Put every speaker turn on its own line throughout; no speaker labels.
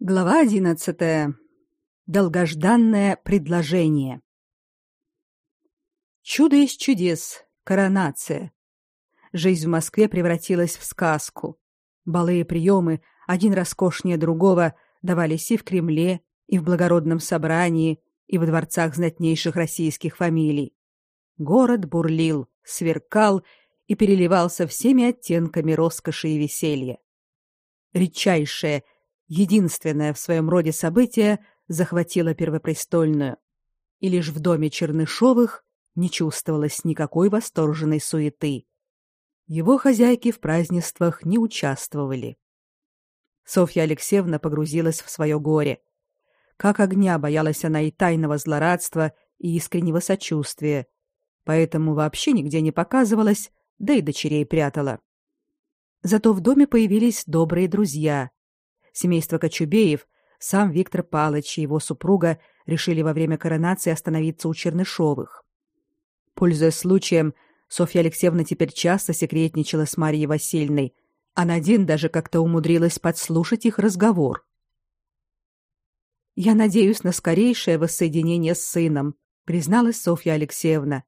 Глава одиннадцатая. Долгожданное предложение. Чудо из чудес. Коронация. Жизнь в Москве превратилась в сказку. Балы и приемы, один роскошнее другого, давались и в Кремле, и в благородном собрании, и в дворцах знатнейших российских фамилий. Город бурлил, сверкал и переливался всеми оттенками роскоши и веселья. Редчайшее – единственное в своем роде событие захватило первопрестольную. И лишь в доме Чернышовых не чувствовалось никакой восторженной суеты. Его хозяйки в празднествах не участвовали. Софья Алексеевна погрузилась в свое горе. Как огня боялась она и тайного злорадства, и искреннего сочувствия, поэтому вообще нигде не показывалась, да и дочерей прятала. Зато в доме появились добрые друзья, семейство Кочубеев, сам Виктор Палыч и его супруга решили во время коронации остановиться у Чернышовых. Пользуясь случаем, Софья Алексеевна теперь часто секретничала с Марией Васильевной, а Надин даже как-то умудрилась подслушать их разговор. «Я надеюсь на скорейшее воссоединение с сыном», призналась Софья Алексеевна.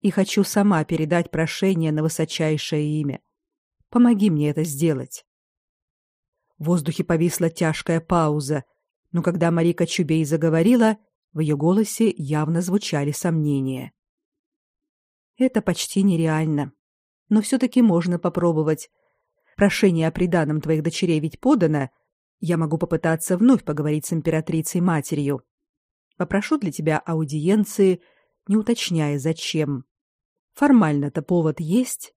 «И хочу сама передать прошение на высочайшее имя. Помоги мне это сделать». В воздухе повисла тяжкая пауза, но когда Марика Чубей заговорила, в ее голосе явно звучали сомнения. Это почти нереально, но все таки можно попробовать. Прошение о приданом твоих дочерей ведь подано. Я могу попытаться вновь поговорить с императрицей матерью. Попрошу для тебя аудиенции, не уточняя зачем. Формально-то повод есть.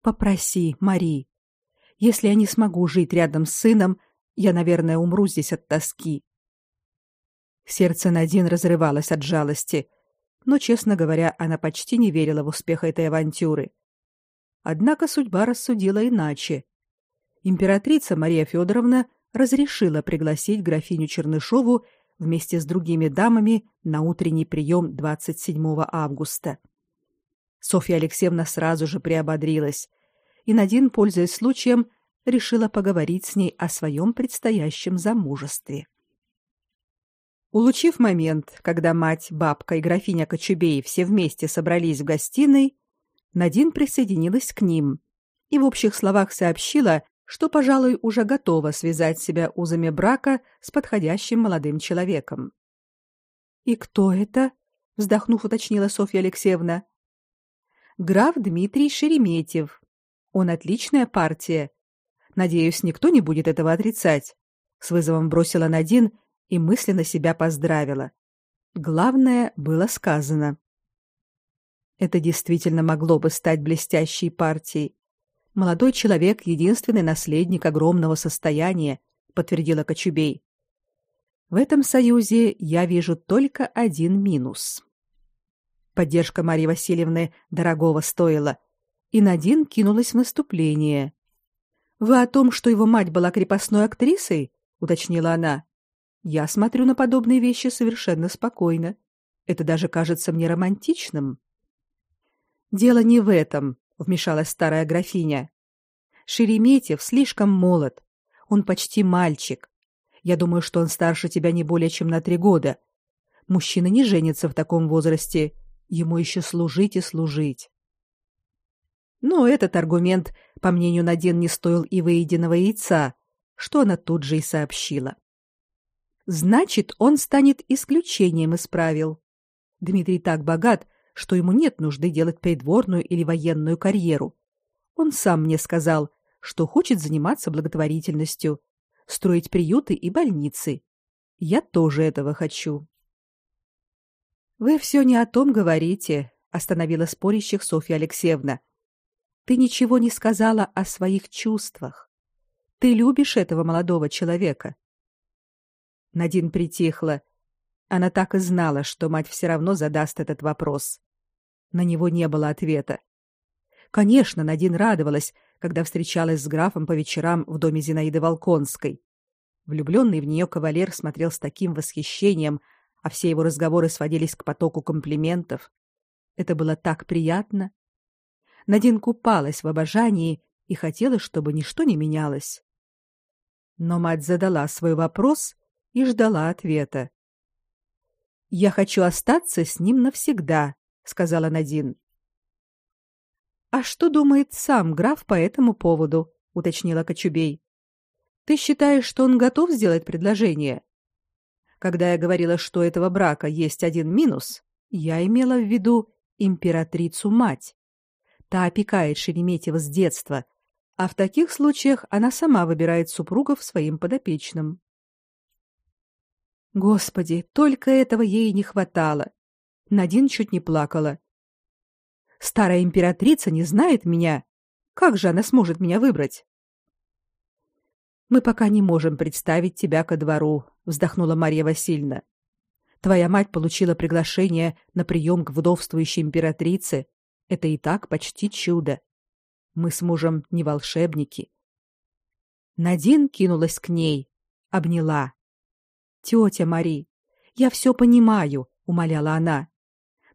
Попроси, Мари, если я не смогу жить рядом с сыном, я, наверное, умру здесь от тоски. Сердце Надин разрывалось от жалости, но, честно говоря, она почти не верила в успех этой авантюры. Однако судьба рассудила иначе. Императрица Мария Федоровна разрешила пригласить графиню Чернышову вместе с другими дамами на утренний прием 27 августа. Софья Алексеевна сразу же приободрилась и Надин, пользуясь случаем, решила поговорить с ней о своем предстоящем замужестве. Улучив момент, когда мать, бабка и графиня Кочубей все вместе собрались в гостиной, Надин присоединилась к ним и в общих словах сообщила, что, пожалуй, уже готова связать себя узами брака с подходящим молодым человеком. «И кто это?» — вздохнув, уточнила Софья Алексеевна. «Граф Дмитрий Шереметьев, он отличная партия. Надеюсь, никто не будет этого отрицать. С вызовом бросила Надин и мысленно себя поздравила. Главное было сказано. Это действительно могло бы стать блестящей партией. Молодой человек единственный наследник огромного состояния, подтвердила Кочубей. В этом союзе я вижу только один минус. Поддержка Марии Васильевны дорогого стоила, и Надин кинулась в наступление. Вы о том, что его мать была крепостной актрисой, уточнила она. Я смотрю на подобные вещи совершенно спокойно. Это даже кажется мне романтичным. Дело не в этом, вмешалась старая графиня. Шереметьев слишком молод. Он почти мальчик. Я думаю, что он старше тебя не более чем на три года. Мужчина не женится в таком возрасте. Ему еще служить и служить. Но этот аргумент, по мнению Надин, не стоил и выеденного яйца, что она тут же и сообщила. Значит, он станет исключением из правил. Дмитрий так богат, что ему нет нужды делать придворную или военную карьеру. Он сам мне сказал, что хочет заниматься благотворительностью, строить приюты и больницы. Я тоже этого хочу. Вы все не о том говорите, остановила спорящих Софья Алексеевна. Ты ничего не сказала о своих чувствах. Ты любишь этого молодого человека. Надин притихла. Она так и знала, что мать все равно задаст этот вопрос. На него не было ответа. Конечно, Надин радовалась, когда встречалась с графом по вечерам в доме Зинаиды Волконской. Влюбленный в нее кавалер смотрел с таким восхищением, а все его разговоры сводились к потоку комплиментов. Это было так приятно. Надин купалась в обожании и хотела, чтобы ничто не менялось. Но мать задала свой вопрос и ждала ответа. Я хочу остаться с ним навсегда, сказала Надин. А что думает сам граф по этому поводу? уточнила Кочубей. Ты считаешь, что он готов сделать предложение? Когда я говорила, что этого брака есть один минус, я имела в виду императрицу-мать. Та опекает Шереметьева с детства, а в таких случаях она сама выбирает супругов своим подопечным. Господи, только этого ей не хватало. Надин чуть не плакала. Старая императрица не знает меня. Как же она сможет меня выбрать? Мы пока не можем представить тебя ко двору, вздохнула Мария Васильевна. Твоя мать получила приглашение на прием к вдовствующей императрице. Это и так почти чудо. Мы с мужем не волшебники. Надин кинулась к ней, обняла. Тетя Мари, я все понимаю, умоляла она.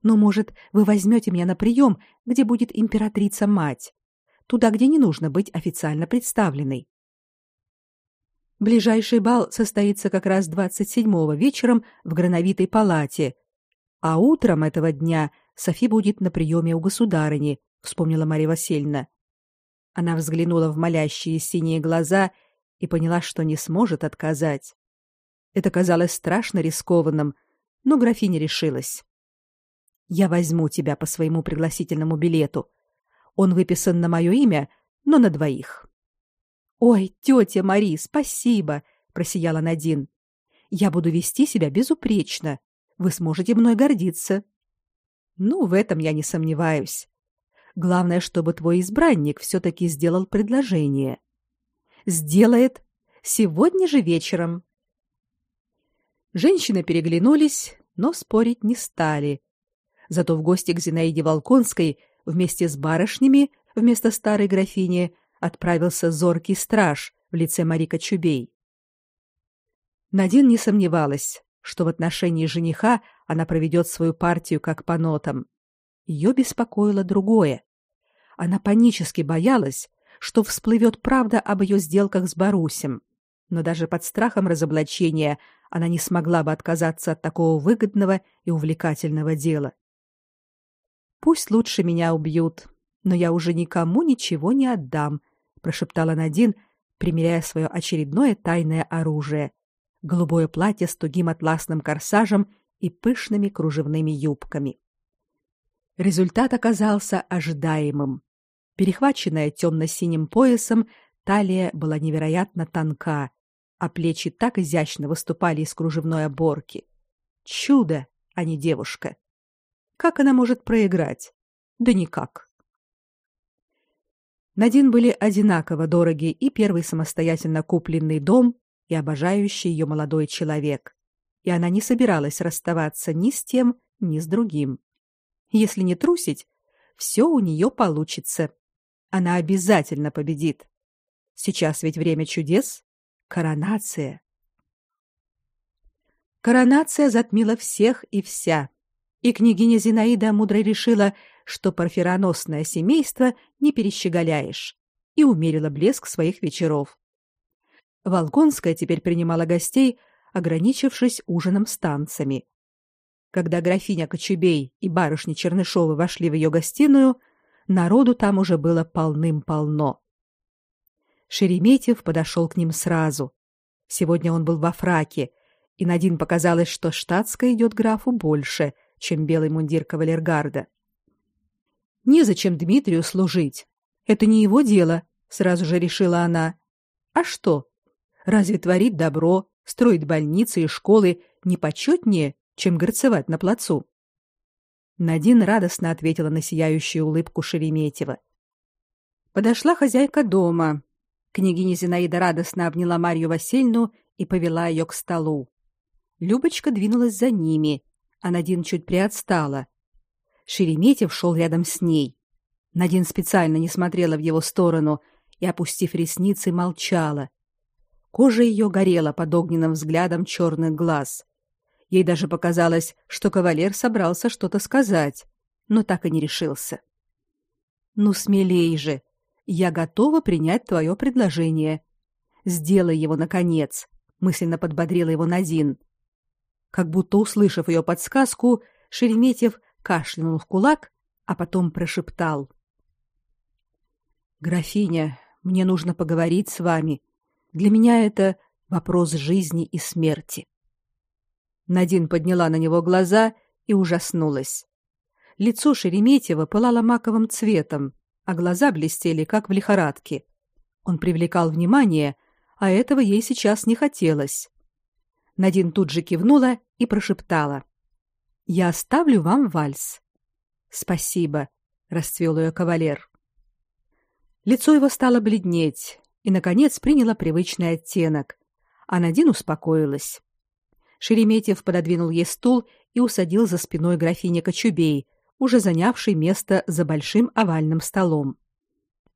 Но, может, вы возьмете меня на прием, где будет императрица-мать, туда, где не нужно быть официально представленной. Ближайший бал состоится как раз 27-го вечером в Грановитой палате, а утром этого дня Софи будет на приеме у государыни, вспомнила Мария Васильевна. Она взглянула в молящие синие глаза и поняла, что не сможет отказать. Это казалось страшно рискованным, но графиня решилась. Я возьму тебя по своему пригласительному билету. Он выписан на мое имя, но на двоих. Ой, тетя Мари, спасибо, просияла Надин. Я буду вести себя безупречно. Вы сможете мной гордиться. Ну, в этом я не сомневаюсь. Главное, чтобы твой избранник все таки сделал предложение. Сделает сегодня же вечером. Женщины переглянулись, но спорить не стали. Зато в гости к Зинаиде Волконской вместе с барышнями вместо старой графини отправился зоркий страж в лице Марика Чубей. Надин не сомневалась, что в отношении жениха она проведет свою партию как по нотам. Ее беспокоило другое. Она панически боялась, что всплывет правда об ее сделках с Барусем. Но даже под страхом разоблачения она не смогла бы отказаться от такого выгодного и увлекательного дела. Пусть лучше меня убьют, но я уже никому ничего не отдам, прошептала Надин, примеряя свое очередное тайное оружие голубое платье с тугим атласным корсажем и пышными кружевными юбками. Результат оказался ожидаемым. Перехваченная темно-синим поясом, талия была невероятно тонка, а плечи так изящно выступали из кружевной оборки. Чудо, а не девушка. Как она может проиграть? Да никак. Надин были одинаково дороги и первый самостоятельно купленный дом, и обожающий ее молодой человек. И она не собиралась расставаться ни с тем, ни с другим. Если не трусить, все у нее получится. Она обязательно победит. Сейчас ведь время чудес. Коронация. Коронация затмила всех и вся. И княгиня Зинаида мудро решила, что парфироносное семейство не перещеголяешь, и умерила блеск своих вечеров. Волконская теперь принимала гостей, ограничившись ужином с танцами. Когда графиня Кочубей и барышни Чернышовы вошли в ее гостиную, народу там уже было полным-полно. Шереметьев подошел к ним сразу. Сегодня он был во фраке, и Надин показалось, что штатская идет графу больше, чем белый мундир кавалергарда. Незачем Дмитрию служить. Это не его дело, сразу же решила она. А что? Разве творить добро, строить больницы и школы не почетнее, чем горцевать на плацу? Надин радостно ответила на сияющую улыбку Шереметьева. Подошла хозяйка дома. Княгиня Зинаида радостно обняла Марью Васильевну и повела ее к столу. Любочка двинулась за ними, а Надин чуть приотстала. Шереметьев шел рядом с ней. Надин специально не смотрела в его сторону и, опустив ресницы, молчала. Кожа ее горела под огненным взглядом черных глаз. Ей даже показалось, что кавалер собрался что-то сказать, но так и не решился. «Ну, смелей же! Я готова принять твое предложение. сделай его наконец, мысленно подбодрила его Надин. Как будто услышав ее подсказку, Шереметьев кашлянул в кулак, а потом прошептал: Графиня, мне нужно поговорить с вами. Для меня это вопрос жизни и смерти. Надин подняла на него глаза и ужаснулась. Лицо Шереметьева пылало маковым цветом, а глаза блестели как в лихорадке. Он привлекал внимание, а этого ей сейчас не хотелось. Надин тут же кивнула и прошептала: "Я оставлю вам вальс". "Спасибо", расцвел ее кавалер. Лицо его стало бледнеть и наконец приняло привычный оттенок, а Надин успокоилась. Шереметьев пододвинул ей стул и усадил за спиной графини Кочубей, уже занявшей место за большим овальным столом.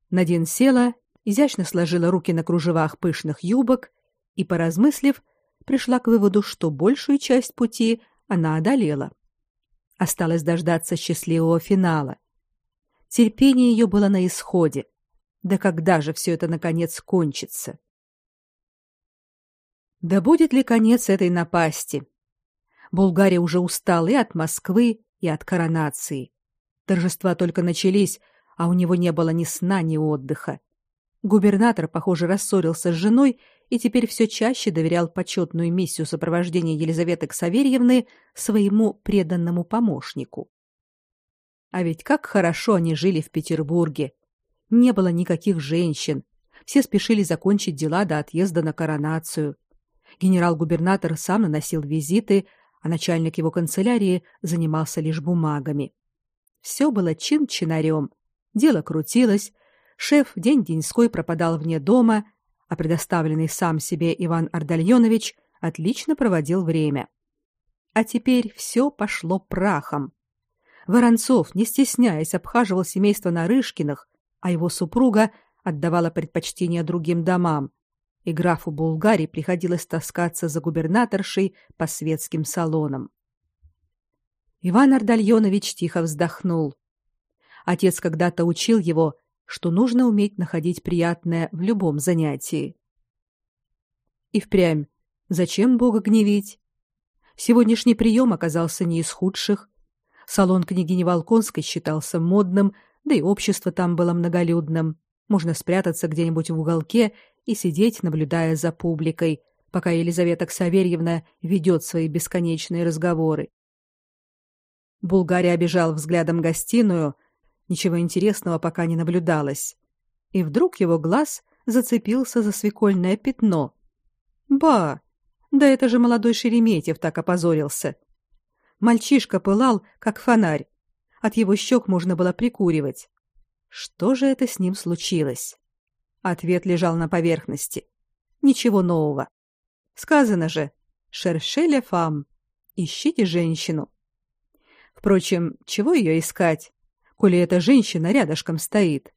Надин села, изящно сложила руки на кружевах пышных юбок и, поразмыслив, пришла к выводу, что большую часть пути она одолела. Осталось дождаться счастливого финала. Терпение ее было на исходе. Да когда же все это наконец кончится? Да будет ли конец этой напасти? Болгария уже устала и от Москвы, и от коронации. Торжества только начались, а у него не было ни сна, ни отдыха. Губернатор, похоже, рассорился с женой и теперь все чаще доверял почетную миссию сопровождения Елизаветы Ксаверьевны своему преданному помощнику. А ведь как хорошо они жили в Петербурге. Не было никаких женщин. Все спешили закончить дела до отъезда на коронацию. Генерал-губернатор сам наносил визиты, а начальник его канцелярии занимался лишь бумагами. Все было чин-чинарем. Дело крутилось, шеф день-деньской пропадал вне дома, а предоставленный сам себе Иван Ардальонович отлично проводил время. А теперь все пошло прахом. Воронцов, не стесняясь, обхаживал семейство Нарышкиных, а его супруга отдавала предпочтение другим домам, и графу Булгари приходилось таскаться за губернаторшей по светским салонам. Иван Ардальонович тихо вздохнул. Отец когда-то учил его, что нужно уметь находить приятное в любом занятии. И впрямь, зачем Бога гневить? Сегодняшний прием оказался не из худших. Салон княгини Волконской считался модным, да и общество там было многолюдным. Можно спрятаться где-нибудь в уголке и сидеть, наблюдая за публикой, пока Елизавета Ксаверьевна ведет свои бесконечные разговоры. Булгария обежал взглядом гостиную, ничего интересного пока не наблюдалось. И вдруг его глаз зацепился за свекольное пятно. Ба! Да это же молодой Шереметьев так опозорился. Мальчишка пылал, как фонарь. От его щек можно было прикуривать. Что же это с ним случилось? Ответ лежал на поверхности. Ничего нового. Сказано же: "Шершеле фам". Ищите женщину. Впрочем, чего ее искать, коли эта женщина рядышком стоит?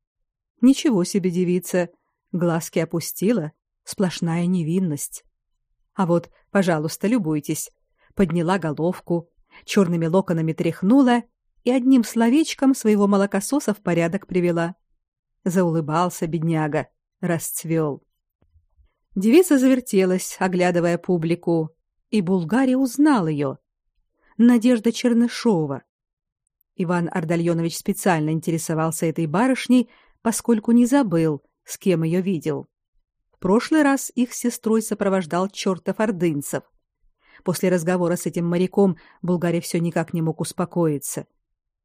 Ничего себе девица, глазки опустила, сплошная невинность. А вот, пожалуйста, любуйтесь. Подняла головку, черными локонами тряхнула и одним словечком своего молокососа в порядок привела. Заулыбался бедняга расцвел. Девица завертелась, оглядывая публику, и Булгария узнал ее. Надежда Чернышова. Иван Ардальонович специально интересовался этой барышней, поскольку не забыл, с кем ее видел. В прошлый раз их сестрой сопровождал чертов ордынцев. После разговора с этим моряком Булгария все никак не мог успокоиться.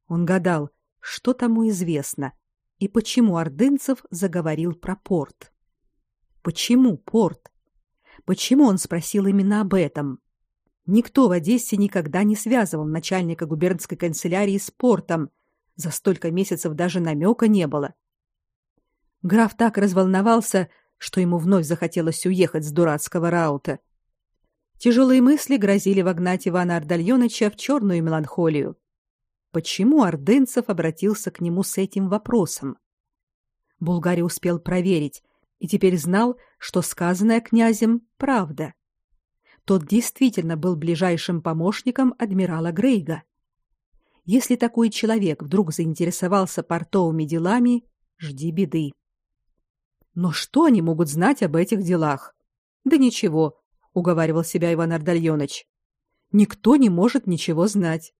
Он гадал, что тому известно, и почему Ордынцев заговорил про порт. Почему порт? Почему он спросил именно об этом? Никто в Одессе никогда не связывал начальника губернской канцелярии с портом. За столько месяцев даже намека не было. Граф так разволновался, что ему вновь захотелось уехать с дурацкого раута. Тяжелые мысли грозили вогнать Ивана Ардальоновича в черную меланхолию почему Ордынцев обратился к нему с этим вопросом. Булгари успел проверить и теперь знал, что сказанное князем правда. Тот действительно был ближайшим помощником адмирала Грейга. Если такой человек вдруг заинтересовался портовыми делами, жди беды. Но что они могут знать об этих делах? Да ничего, уговаривал себя Иван Ардальонович. Никто не может ничего знать.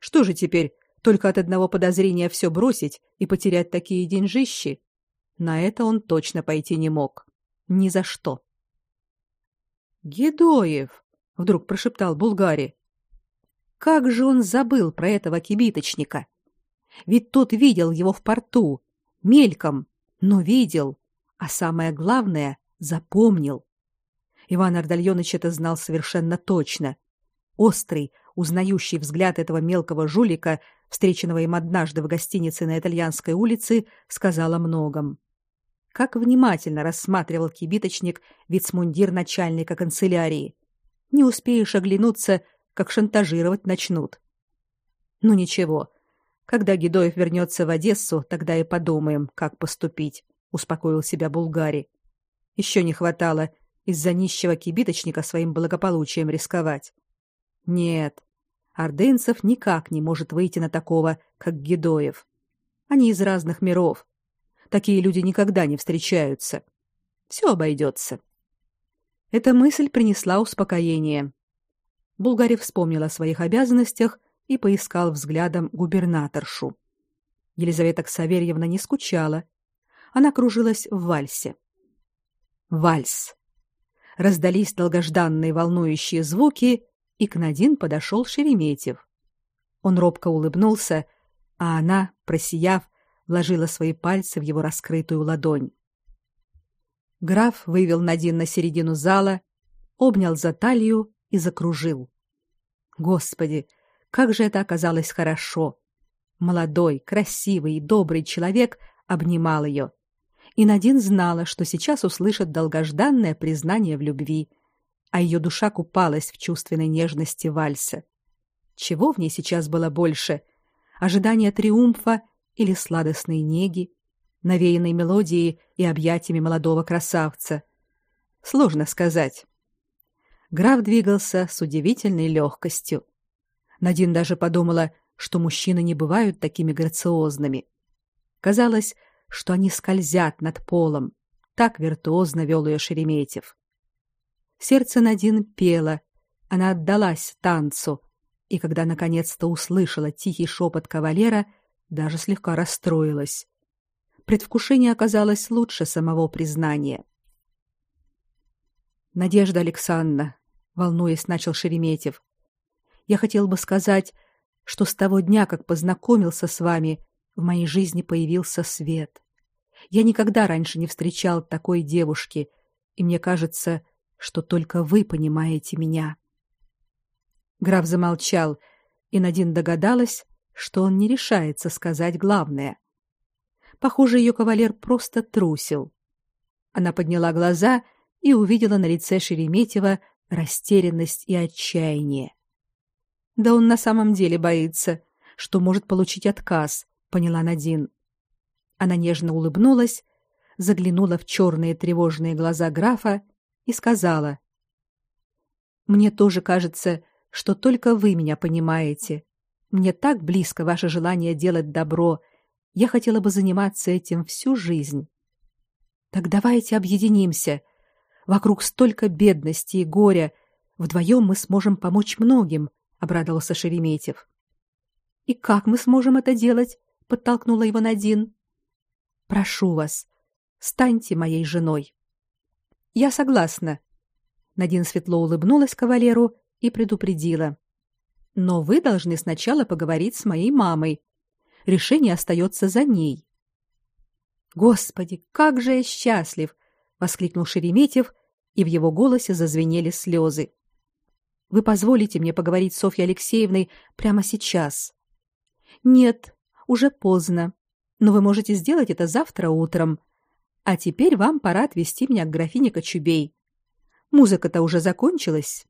Что же теперь, только от одного подозрения все бросить и потерять такие деньжищи? На это он точно пойти не мог. Ни за что. Гедоев, вдруг прошептал Булгари. Как же он забыл про этого кибиточника? Ведь тот видел его в порту, мельком, но видел, а самое главное, запомнил. Иван Ардальонович это знал совершенно точно. Острый, узнающий взгляд этого мелкого жулика, встреченного им однажды в гостинице на Итальянской улице, сказал о многом. Как внимательно рассматривал кибиточник вицмундир начальника канцелярии. Не успеешь оглянуться, как шантажировать начнут. Ну ничего, когда Гедоев вернется в Одессу, тогда и подумаем, как поступить, успокоил себя Булгари. Еще не хватало из-за нищего кибиточника своим благополучием рисковать. Нет, Ордынцев никак не может выйти на такого, как Гедоев. Они из разных миров. Такие люди никогда не встречаются. Все обойдется. Эта мысль принесла успокоение. Булгарев вспомнил о своих обязанностях и поискал взглядом губернаторшу. Елизавета Ксаверьевна не скучала. Она кружилась в вальсе. Вальс. Раздались долгожданные волнующие звуки, и к Надин подошел Шереметьев. Он робко улыбнулся, а она, просияв, вложила свои пальцы в его раскрытую ладонь. Граф вывел Надин на середину зала, обнял за талию и закружил. Господи, как же это оказалось хорошо! Молодой, красивый и добрый человек обнимал ее. И Надин знала, что сейчас услышит долгожданное признание в любви, а ее душа купалась в чувственной нежности вальса. Чего в ней сейчас было больше? Ожидания триумфа или сладостной неги, навеянной мелодией и объятиями молодого красавца? Сложно сказать. Граф двигался с удивительной легкостью. Надин даже подумала, что мужчины не бывают такими грациозными. Казалось, что они скользят над полом. Так виртуозно вел ее Шереметьев. Сердце Надин пело, она отдалась танцу, и когда наконец-то услышала тихий шепот кавалера, даже слегка расстроилась. Предвкушение оказалось лучше самого признания. Надежда Александровна, волнуясь, начал Шереметьев. Я хотел бы сказать, что с того дня, как познакомился с вами, в моей жизни появился свет. Я никогда раньше не встречал такой девушки, и мне кажется, что только вы понимаете меня. Граф замолчал, и Надин догадалась, что он не решается сказать главное. Похоже, ее кавалер просто трусил. Она подняла глаза и увидела на лице Шереметьева растерянность и отчаяние. Да он на самом деле боится, что может получить отказ, поняла Надин. Она нежно улыбнулась, заглянула в черные тревожные глаза графа и сказала: Мне тоже кажется, что только вы меня понимаете. Мне так близко ваше желание делать добро. Я хотела бы заниматься этим всю жизнь. Так давайте объединимся. Вокруг столько бедности и горя. Вдвоем мы сможем помочь многим обрадовался Шереметьев. И как мы сможем это делать? подтолкнула его Надин. Прошу вас, станьте моей женой. Я согласна. Надин светло улыбнулась кавалеру и предупредила: "Но вы должны сначала поговорить с моей мамой. Решение остается за ней". Господи, как же я счастлив, воскликнул Шереметьев, и в его голосе зазвенели слезы. Вы позволите мне поговорить с Софьей Алексеевной прямо сейчас? Нет, уже поздно. Но вы можете сделать это завтра утром. А теперь вам пора отвезти меня к графине Кочубей. Музыка-то уже закончилась.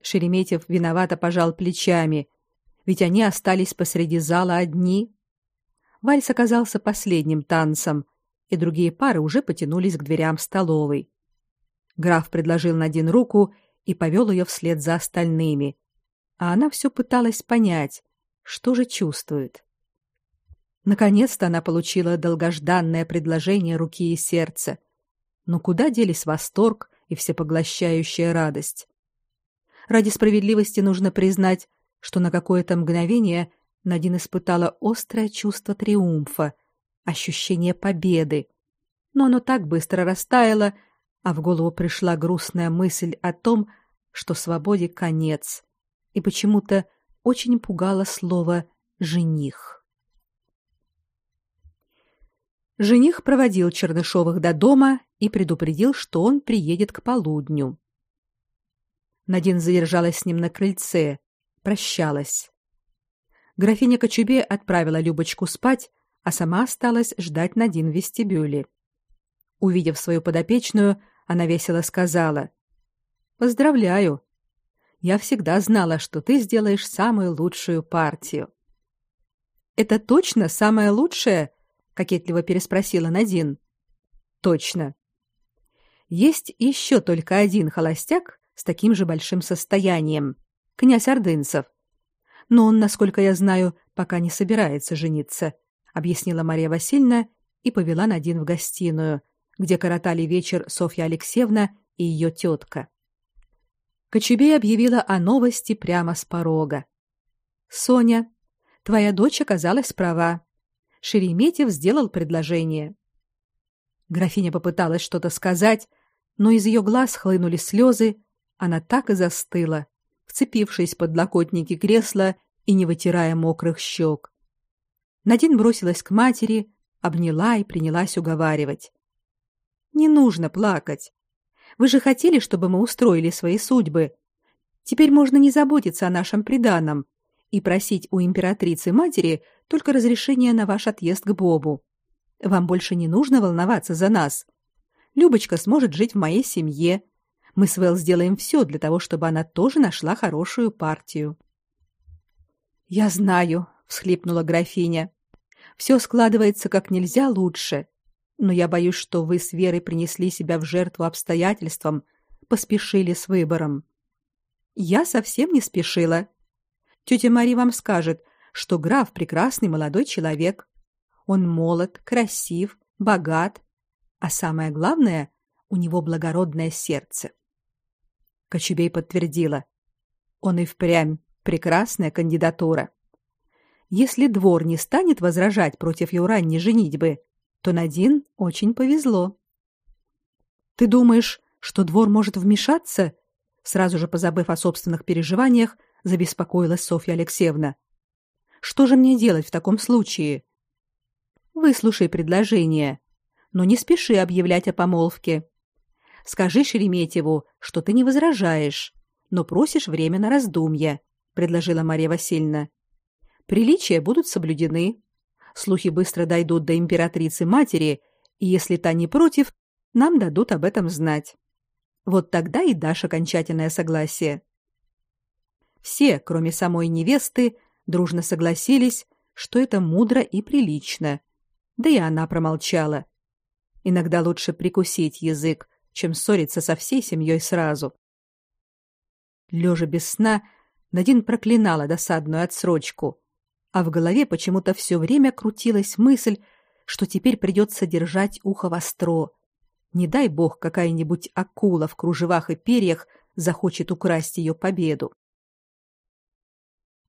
Шереметьев виновато пожал плечами, ведь они остались посреди зала одни. Вальс оказался последним танцем, и другие пары уже потянулись к дверям столовой. Граф предложил Надин руку и повел ее вслед за остальными. А она все пыталась понять, что же чувствует. Наконец-то она получила долгожданное предложение руки и сердца. Но куда делись восторг и всепоглощающая радость? Ради справедливости нужно признать, что на какое-то мгновение Надин испытала острое чувство триумфа, ощущение победы. Но оно так быстро растаяло, а в голову пришла грустная мысль о том, что свободе конец, и почему-то очень пугало слово «жених». Жених проводил Чернышовых до дома и предупредил, что он приедет к полудню. Надин задержалась с ним на крыльце, прощалась. Графиня Кочубе отправила Любочку спать, а сама осталась ждать Надин в вестибюле. Увидев свою подопечную, она весело сказала: "Поздравляю. Я всегда знала, что ты сделаешь самую лучшую партию". "Это точно самая лучшая?" Кокетливо переспросила Надин. "Точно. Есть еще только один холостяк с таким же большим состоянием князь Ордынцев но он, насколько я знаю, пока не собирается жениться, объяснила Мария Васильевна и повела Надин в гостиную, где коротали вечер Софья Алексеевна и ее тетка. Кочубей объявила о новости прямо с порога. Соня, твоя дочь оказалась права. Шереметьев сделал предложение. Графиня попыталась что-то сказать, но из ее глаз хлынули слезы, она так и застыла, вцепившись в подлокотники кресла и не вытирая мокрых щек. Надин бросилась к матери, обняла и принялась уговаривать. Не нужно плакать. Вы же хотели, чтобы мы устроили свои судьбы. Теперь можно не заботиться о нашем приданом и просить у императрицы матери только разрешения на ваш отъезд к Бобу. Вам больше не нужно волноваться за нас. Любочка сможет жить в моей семье, мы с Вэл сделаем все для того, чтобы она тоже нашла хорошую партию. Я знаю, всхлипнула графиня. Все складывается как нельзя лучше, но я боюсь, что вы с Верой принесли себя в жертву обстоятельствам, поспешили с выбором. Я совсем не спешила. Тетя Мари вам скажет, что граф прекрасный молодой человек. Он молод, красив, богат, а самое главное, у него благородное сердце. Кочубей подтвердила. Он и впрямь прекрасная кандидатура. Если двор не станет возражать против его ранней женитьбы, то Надин очень повезло. Ты думаешь, что двор может вмешаться? Сразу же позабыв о собственных переживаниях, забеспокоилась Софья Алексеевна. Что же мне делать в таком случае? Выслушай предложение, но не спеши объявлять о помолвке. Скажи Шереметьеву, что ты не возражаешь, но просишь время на раздумье, предложила Мария Васильевна. Приличия будут соблюдены. Слухи быстро дойдут до императрицы матери, и если та не против, нам дадут об этом знать. Вот тогда и дашь окончательное согласие. Все, кроме самой невесты, дружно согласились, что это мудро и прилично. Да и она промолчала. Иногда лучше прикусить язык, чем ссориться со всей семьей сразу. Лежа без сна, Надин проклинала досадную отсрочку, а в голове почему-то все время крутилась мысль, что теперь придется держать ухо востро. Не дай бог какая-нибудь акула в кружевах и перьях захочет украсть ее победу.